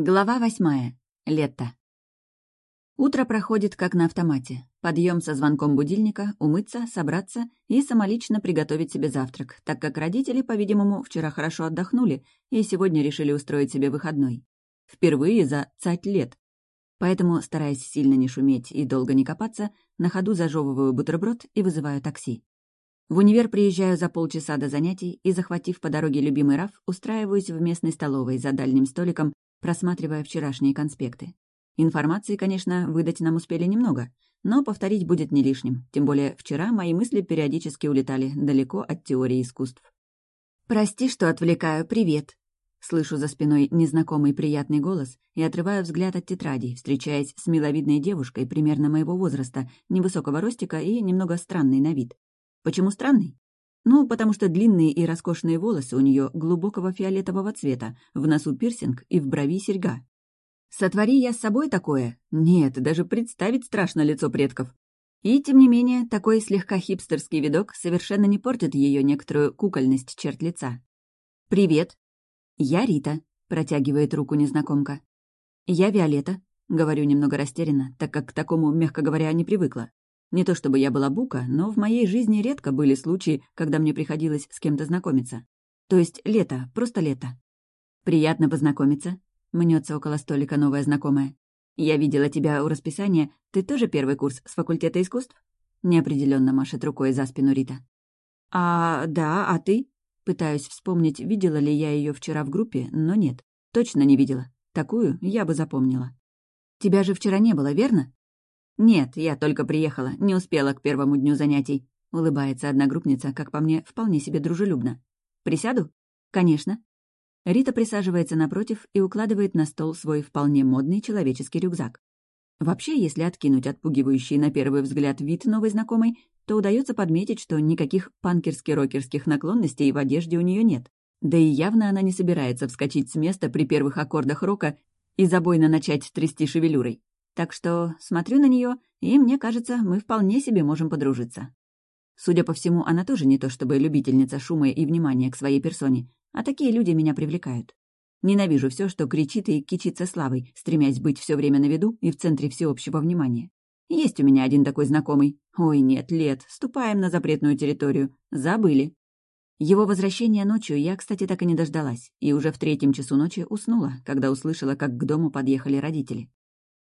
Глава восьмая. Лето. Утро проходит как на автомате. Подъем со звонком будильника, умыться, собраться и самолично приготовить себе завтрак, так как родители, по-видимому, вчера хорошо отдохнули и сегодня решили устроить себе выходной. Впервые за цать лет. Поэтому, стараясь сильно не шуметь и долго не копаться, на ходу зажевываю бутерброд и вызываю такси. В универ приезжаю за полчаса до занятий и, захватив по дороге любимый раф, устраиваюсь в местной столовой за дальним столиком просматривая вчерашние конспекты. Информации, конечно, выдать нам успели немного, но повторить будет не лишним, тем более вчера мои мысли периодически улетали далеко от теории искусств. «Прости, что отвлекаю, привет!» Слышу за спиной незнакомый приятный голос и отрываю взгляд от тетради, встречаясь с миловидной девушкой примерно моего возраста, невысокого ростика и немного странный на вид. Почему странный? Ну, потому что длинные и роскошные волосы у нее глубокого фиолетового цвета, в носу пирсинг и в брови серьга. Сотвори я с собой такое? Нет, даже представить страшно лицо предков. И, тем не менее, такой слегка хипстерский видок совершенно не портит ее некоторую кукольность черт лица. «Привет. Я Рита», — протягивает руку незнакомка. «Я Виолетта», — говорю немного растерянно, так как к такому, мягко говоря, не привыкла. Не то чтобы я была бука, но в моей жизни редко были случаи, когда мне приходилось с кем-то знакомиться. То есть лето, просто лето. «Приятно познакомиться», — мнется около столика новая знакомая. «Я видела тебя у расписания. Ты тоже первый курс с факультета искусств?» Неопределенно машет рукой за спину Рита. «А, да, а ты?» Пытаюсь вспомнить, видела ли я ее вчера в группе, но нет. Точно не видела. Такую я бы запомнила. «Тебя же вчера не было, верно?» «Нет, я только приехала, не успела к первому дню занятий», — улыбается одногруппница, как по мне, вполне себе дружелюбно. «Присяду?» «Конечно». Рита присаживается напротив и укладывает на стол свой вполне модный человеческий рюкзак. Вообще, если откинуть отпугивающий на первый взгляд вид новой знакомой, то удается подметить, что никаких панкерски-рокерских наклонностей в одежде у нее нет. Да и явно она не собирается вскочить с места при первых аккордах рока и забойно начать трясти шевелюрой. Так что смотрю на нее, и мне кажется, мы вполне себе можем подружиться. Судя по всему, она тоже не то чтобы любительница шума и внимания к своей персоне, а такие люди меня привлекают. Ненавижу все, что кричит и кичится славой, стремясь быть все время на виду и в центре всеобщего внимания. Есть у меня один такой знакомый. Ой, нет, лет, ступаем на запретную территорию. Забыли. Его возвращения ночью я, кстати, так и не дождалась, и уже в третьем часу ночи уснула, когда услышала, как к дому подъехали родители.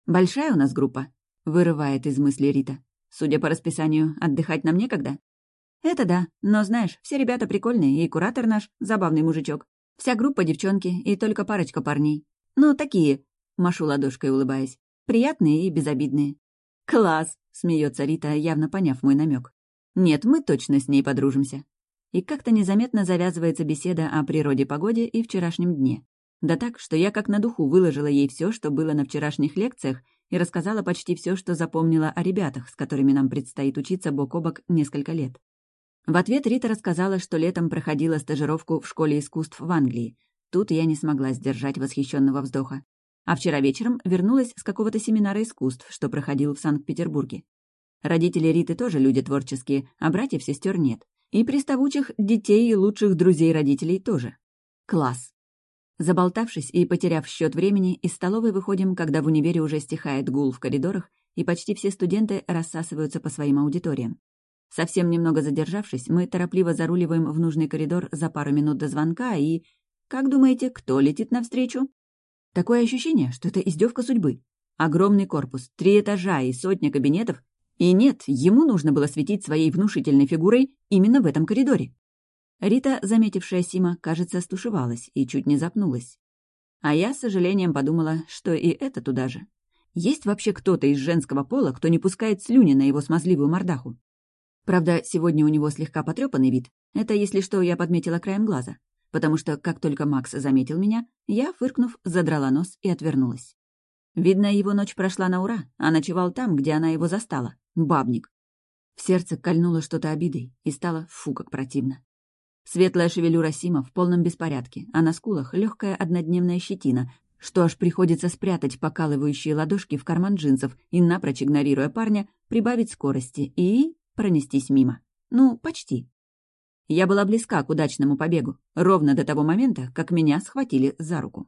«Большая у нас группа?» — вырывает из мысли Рита. «Судя по расписанию, отдыхать нам некогда?» «Это да, но знаешь, все ребята прикольные, и куратор наш — забавный мужичок. Вся группа девчонки и только парочка парней. Ну, такие...» — машу ладошкой, улыбаясь. «Приятные и безобидные». «Класс!» — смеется Рита, явно поняв мой намек. «Нет, мы точно с ней подружимся». И как-то незаметно завязывается беседа о природе, погоде и вчерашнем дне. Да так, что я как на духу выложила ей все, что было на вчерашних лекциях, и рассказала почти все, что запомнила о ребятах, с которыми нам предстоит учиться бок о бок несколько лет. В ответ Рита рассказала, что летом проходила стажировку в школе искусств в Англии. Тут я не смогла сдержать восхищенного вздоха. А вчера вечером вернулась с какого-то семинара искусств, что проходил в Санкт-Петербурге. Родители Риты тоже люди творческие, а братьев сестер нет. И приставучих детей и лучших друзей родителей тоже. Класс. Заболтавшись и потеряв счет времени, из столовой выходим, когда в универе уже стихает гул в коридорах, и почти все студенты рассасываются по своим аудиториям. Совсем немного задержавшись, мы торопливо заруливаем в нужный коридор за пару минут до звонка и... Как думаете, кто летит навстречу? Такое ощущение, что это издевка судьбы. Огромный корпус, три этажа и сотня кабинетов. И нет, ему нужно было светить своей внушительной фигурой именно в этом коридоре. Рита, заметившая Сима, кажется, стушевалась и чуть не запнулась. А я, с сожалением, подумала, что и это туда же. Есть вообще кто-то из женского пола, кто не пускает слюни на его смазливую мордаху? Правда, сегодня у него слегка потрепанный вид. Это, если что, я подметила краем глаза. Потому что, как только Макс заметил меня, я, фыркнув, задрала нос и отвернулась. Видно, его ночь прошла на ура, а ночевал там, где она его застала. Бабник. В сердце кольнуло что-то обидой, и стало фу как противно. Светлая шевелюра Сима в полном беспорядке, а на скулах легкая однодневная щетина, что аж приходится спрятать покалывающие ладошки в карман джинсов и, напрочь игнорируя парня, прибавить скорости и пронестись мимо. Ну, почти. Я была близка к удачному побегу, ровно до того момента, как меня схватили за руку.